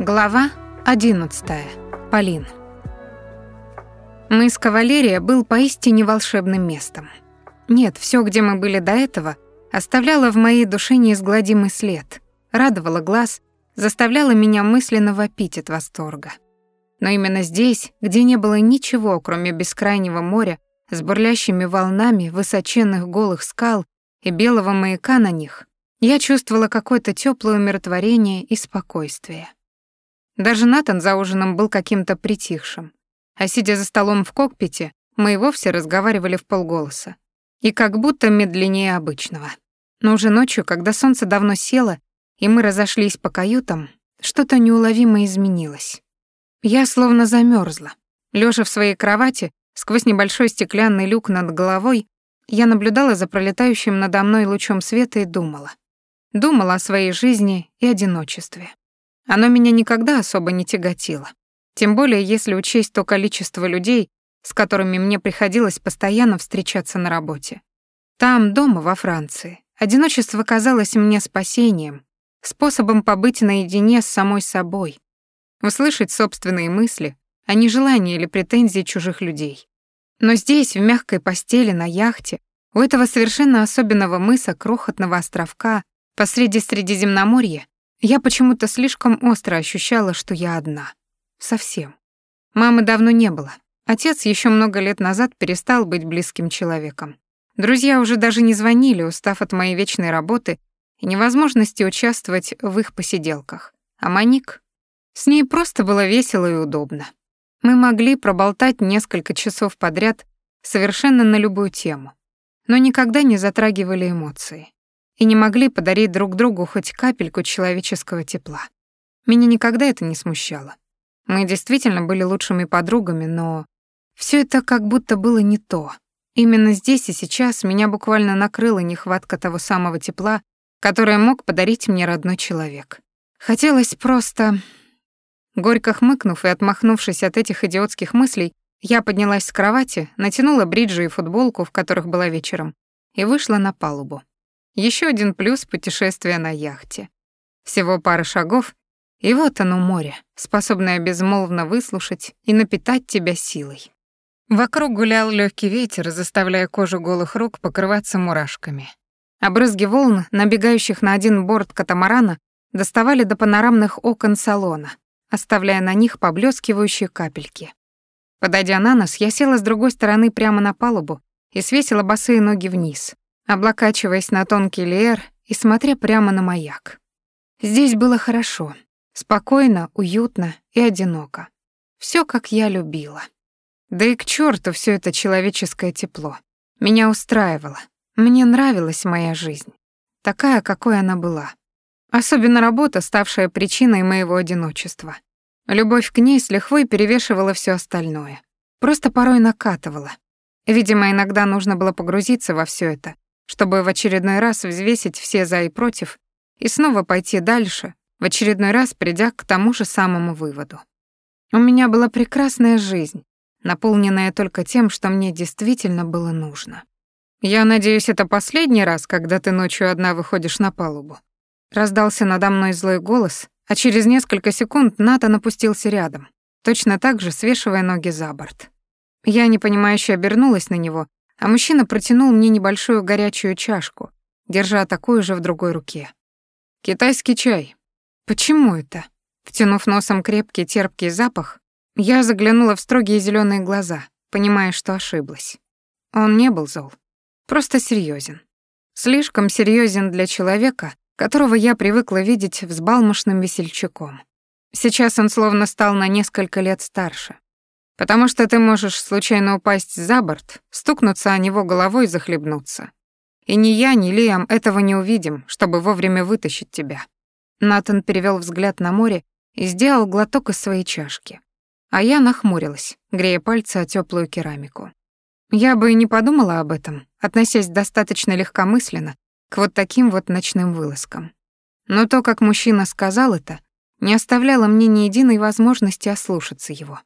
Глава 11. Полин. Мыс Кавалерия был поистине волшебным местом. Нет, все, где мы были до этого, оставляло в моей душе неизгладимый след, радовало глаз, заставляло меня мысленно вопить от восторга. Но именно здесь, где не было ничего, кроме бескрайнего моря с бурлящими волнами высоченных голых скал и белого маяка на них, я чувствовала какое-то теплое умиротворение и спокойствие. Даже Натан за ужином был каким-то притихшим. А сидя за столом в кокпите, мы и вовсе разговаривали в полголоса. И как будто медленнее обычного. Но уже ночью, когда солнце давно село, и мы разошлись по каютам, что-то неуловимо изменилось. Я словно замерзла. Лежа в своей кровати, сквозь небольшой стеклянный люк над головой, я наблюдала за пролетающим надо мной лучом света и думала. Думала о своей жизни и одиночестве. Оно меня никогда особо не тяготило. Тем более, если учесть то количество людей, с которыми мне приходилось постоянно встречаться на работе. Там, дома, во Франции, одиночество казалось мне спасением, способом побыть наедине с самой собой, услышать собственные мысли, а не желания или претензии чужих людей. Но здесь, в мягкой постели на яхте, у этого совершенно особенного мыса крохотного островка посреди Средиземноморья, я почему-то слишком остро ощущала, что я одна. Совсем. Мамы давно не было. Отец еще много лет назад перестал быть близким человеком. Друзья уже даже не звонили, устав от моей вечной работы и невозможности участвовать в их посиделках. А Маник? С ней просто было весело и удобно. Мы могли проболтать несколько часов подряд совершенно на любую тему, но никогда не затрагивали эмоции и не могли подарить друг другу хоть капельку человеческого тепла. Меня никогда это не смущало. Мы действительно были лучшими подругами, но все это как будто было не то. Именно здесь и сейчас меня буквально накрыла нехватка того самого тепла, которое мог подарить мне родной человек. Хотелось просто... Горько хмыкнув и отмахнувшись от этих идиотских мыслей, я поднялась с кровати, натянула бриджи и футболку, в которых была вечером, и вышла на палубу. Еще один плюс путешествия на яхте. Всего пара шагов, и вот оно море, способное безмолвно выслушать и напитать тебя силой. Вокруг гулял легкий ветер, заставляя кожу голых рук покрываться мурашками. Обрызги волн, набегающих на один борт катамарана, доставали до панорамных окон салона, оставляя на них поблескивающие капельки. Подойдя на нос, я села с другой стороны прямо на палубу и свесила босые ноги вниз, облокачиваясь на тонкий леер и смотря прямо на маяк. Здесь было хорошо, спокойно, уютно и одиноко. Все, как я любила. Да и к черту все это человеческое тепло. Меня устраивало. Мне нравилась моя жизнь. Такая, какой она была. Особенно работа, ставшая причиной моего одиночества. Любовь к ней с лихвой перевешивала все остальное. Просто порой накатывала. Видимо, иногда нужно было погрузиться во все это, чтобы в очередной раз взвесить все за и против и снова пойти дальше, в очередной раз придя к тому же самому выводу. У меня была прекрасная жизнь, наполненная только тем, что мне действительно было нужно. «Я надеюсь, это последний раз, когда ты ночью одна выходишь на палубу?» Раздался надо мной злой голос, а через несколько секунд Ната опустился рядом, точно так же свешивая ноги за борт. Я непонимающе обернулась на него а мужчина протянул мне небольшую горячую чашку, держа такую же в другой руке. «Китайский чай». «Почему это?» Втянув носом крепкий терпкий запах, я заглянула в строгие зеленые глаза, понимая, что ошиблась. Он не был зол, просто серьезен. Слишком серьезен для человека, которого я привыкла видеть взбалмошным весельчаком. Сейчас он словно стал на несколько лет старше. Потому что ты можешь случайно упасть за борт, стукнуться о него головой и захлебнуться. И ни я, ни Лиам этого не увидим, чтобы вовремя вытащить тебя. Натан перевел взгляд на море и сделал глоток из своей чашки. А я нахмурилась, грея пальцы о теплую керамику. Я бы и не подумала об этом, относясь достаточно легкомысленно к вот таким вот ночным вылазкам. Но то, как мужчина сказал это, не оставляло мне ни единой возможности ослушаться его.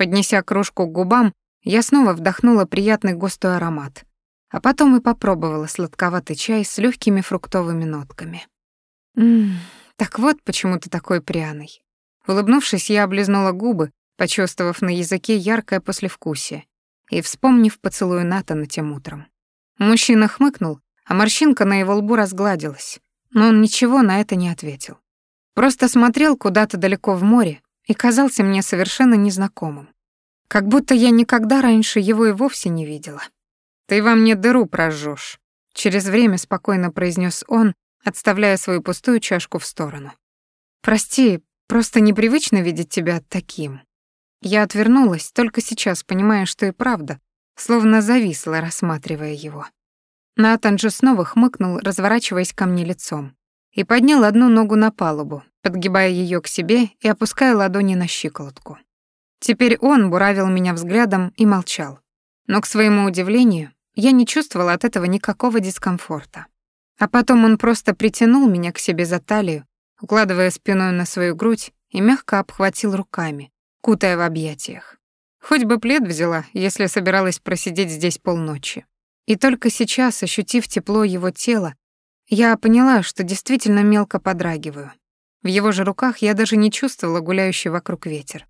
Поднеся кружку к губам, я снова вдохнула приятный густой аромат, а потом и попробовала сладковатый чай с легкими фруктовыми нотками. Ммм, так вот почему ты такой пряный. Улыбнувшись, я облизнула губы, почувствовав на языке яркое послевкусие и вспомнив поцелуй Натана тем утром. Мужчина хмыкнул, а морщинка на его лбу разгладилась, но он ничего на это не ответил. Просто смотрел куда-то далеко в море и казался мне совершенно незнакомым. Как будто я никогда раньше его и вовсе не видела. «Ты во мне дыру прожжёшь», — через время спокойно произнес он, отставляя свою пустую чашку в сторону. «Прости, просто непривычно видеть тебя таким». Я отвернулась, только сейчас понимая, что и правда, словно зависла, рассматривая его. Натан же снова хмыкнул, разворачиваясь ко мне лицом, и поднял одну ногу на палубу, подгибая ее к себе и опуская ладони на щиколотку. Теперь он буравил меня взглядом и молчал. Но, к своему удивлению, я не чувствовала от этого никакого дискомфорта. А потом он просто притянул меня к себе за талию, укладывая спиной на свою грудь и мягко обхватил руками, кутая в объятиях. Хоть бы плед взяла, если собиралась просидеть здесь полночи. И только сейчас, ощутив тепло его тела, я поняла, что действительно мелко подрагиваю. В его же руках я даже не чувствовала гуляющий вокруг ветер.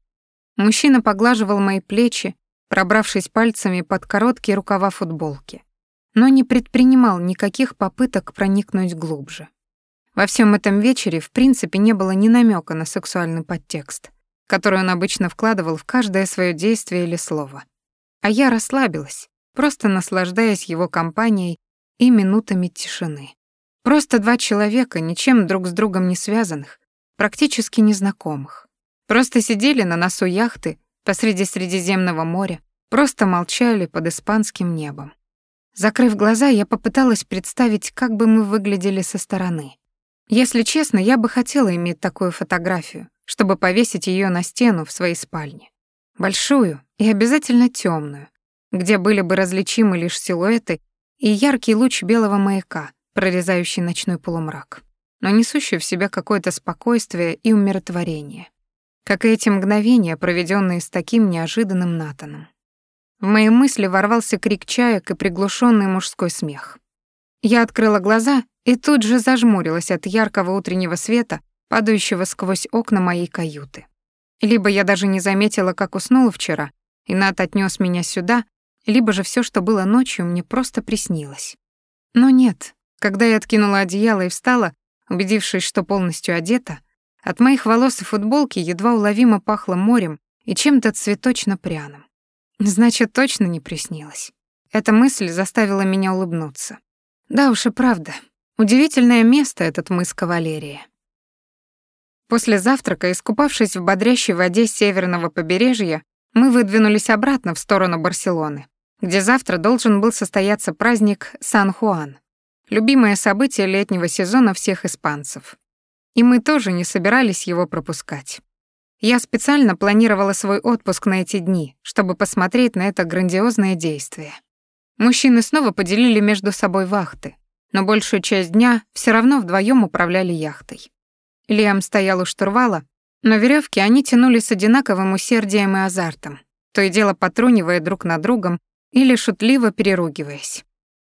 Мужчина поглаживал мои плечи, пробравшись пальцами под короткие рукава футболки, но не предпринимал никаких попыток проникнуть глубже. Во всем этом вечере в принципе не было ни намека на сексуальный подтекст — которую он обычно вкладывал в каждое свое действие или слово. А я расслабилась, просто наслаждаясь его компанией и минутами тишины. Просто два человека, ничем друг с другом не связанных, практически незнакомых. Просто сидели на носу яхты посреди Средиземного моря, просто молчали под испанским небом. Закрыв глаза, я попыталась представить, как бы мы выглядели со стороны. Если честно, я бы хотела иметь такую фотографию, чтобы повесить ее на стену в своей спальне. Большую и обязательно темную, где были бы различимы лишь силуэты и яркий луч белого маяка, прорезающий ночной полумрак, но несущий в себя какое-то спокойствие и умиротворение. Как и эти мгновения, проведенные с таким неожиданным Натаном. В мои мысли ворвался крик чаек и приглушенный мужской смех. Я открыла глаза и тут же зажмурилась от яркого утреннего света, падающего сквозь окна моей каюты. Либо я даже не заметила, как уснула вчера, и Нат отнёс меня сюда, либо же всё, что было ночью, мне просто приснилось. Но нет, когда я откинула одеяло и встала, убедившись, что полностью одета, от моих волос и футболки едва уловимо пахло морем и чем-то цветочно-пряным. Значит, точно не приснилось. Эта мысль заставила меня улыбнуться. Да уж и правда, удивительное место этот мыс Кавалерия. После завтрака, искупавшись в бодрящей воде северного побережья, мы выдвинулись обратно в сторону Барселоны, где завтра должен был состояться праздник Сан-Хуан, любимое событие летнего сезона всех испанцев. И мы тоже не собирались его пропускать. Я специально планировала свой отпуск на эти дни, чтобы посмотреть на это грандиозное действие. Мужчины снова поделили между собой вахты, но большую часть дня все равно вдвоем управляли яхтой. Лиам стоял у штурвала, но веревки они тянули с одинаковым усердием и азартом, то и дело потрунивая друг над другом или шутливо переругиваясь.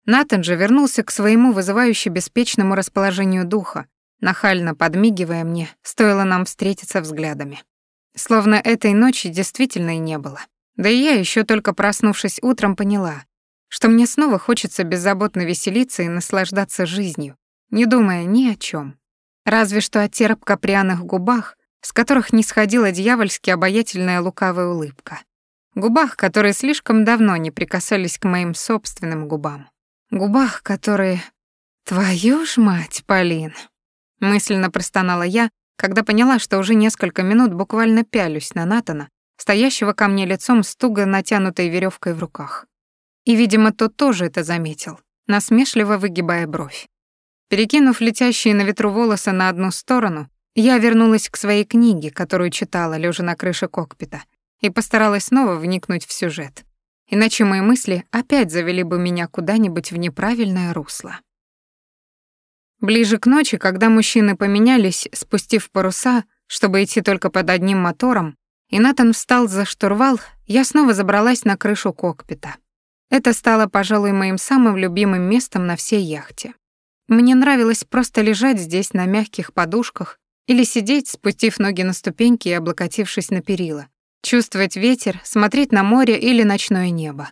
Натан же вернулся к своему вызывающе беспечному расположению духа, нахально подмигивая мне, стоило нам встретиться взглядами. Словно этой ночи действительно и не было. Да и я, еще только проснувшись утром, поняла, что мне снова хочется беззаботно веселиться и наслаждаться жизнью, не думая ни о чем. Разве что о терпко-пряных губах, с которых не сходила дьявольски обаятельная лукавая улыбка. Губах, которые слишком давно не прикасались к моим собственным губам. Губах, которые... Твою ж мать, Полин! Мысленно простонала я, когда поняла, что уже несколько минут буквально пялюсь на Натана, стоящего ко мне лицом с туго натянутой веревкой в руках. И, видимо, тот тоже это заметил, насмешливо выгибая бровь. Перекинув летящие на ветру волосы на одну сторону, я вернулась к своей книге, которую читала, лежа на крыше кокпита, и постаралась снова вникнуть в сюжет. Иначе мои мысли опять завели бы меня куда-нибудь в неправильное русло. Ближе к ночи, когда мужчины поменялись, спустив паруса, чтобы идти только под одним мотором, и Натан встал за штурвал, я снова забралась на крышу кокпита. Это стало, пожалуй, моим самым любимым местом на всей яхте. Мне нравилось просто лежать здесь на мягких подушках Или сидеть, спустив ноги на ступеньки и облокотившись на перила. Чувствовать ветер, смотреть на море или ночное небо.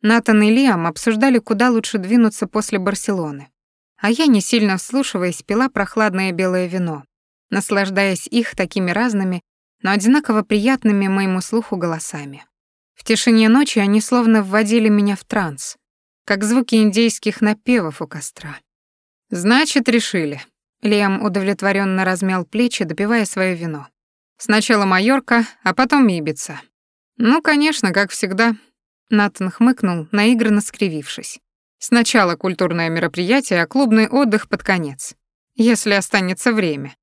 Натан и Лиам обсуждали, куда лучше двинуться после Барселоны. А я, не сильно вслушиваясь, пила прохладное белое вино, наслаждаясь их такими разными, но одинаково приятными моему слуху голосами. В тишине ночи они словно вводили меня в транс, как звуки индейских напевов у костра. «Значит, решили». Лиам удовлетворенно размял плечи, допивая свое вино. «Сначала Майорка, а потом Ибица». «Ну, конечно, как всегда». Натан хмыкнул, наигранно скривившись. «Сначала культурное мероприятие, а клубный отдых под конец. Если останется время.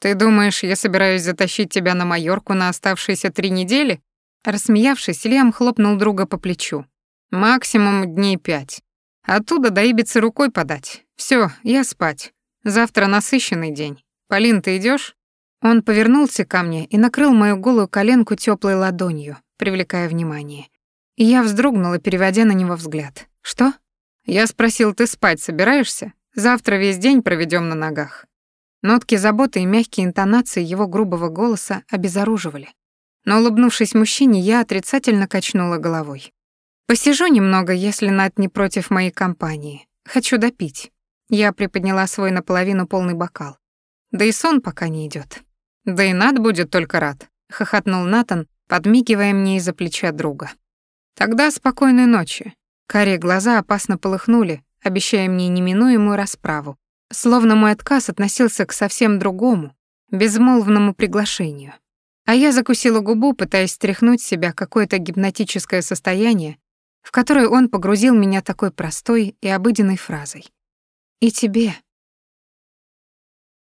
Ты думаешь, я собираюсь затащить тебя на Майорку на оставшиеся три недели?» Рассмеявшись, Лиам хлопнул друга по плечу. «Максимум дней пять. Оттуда до Ибицы рукой подать. Все, я спать. Завтра насыщенный день. Полин, ты идешь? Он повернулся ко мне и накрыл мою голую коленку теплой ладонью, привлекая внимание. И я вздрогнула, переводя на него взгляд. «Что?» Я спросил, ты спать собираешься? Завтра весь день проведем на ногах. Нотки заботы и мягкие интонации его грубого голоса обезоруживали. Но, улыбнувшись мужчине, я отрицательно качнула головой. «Посижу немного, если Над не против моей компании. Хочу допить». Я приподняла свой наполовину полный бокал. Да и сон пока не идет. Да и Над будет только рад, хохотнул Натан, подмигивая мне из-за плеча друга. Тогда спокойной ночи. Карие глаза опасно полыхнули, обещая мне неминуемую расправу, словно мой отказ относился к совсем другому, безмолвному приглашению. А я закусила губу, пытаясь стряхнуть с себя какое-то гипнотическое состояние, в которое он погрузил меня такой простой и обыденной фразой. «И тебе»,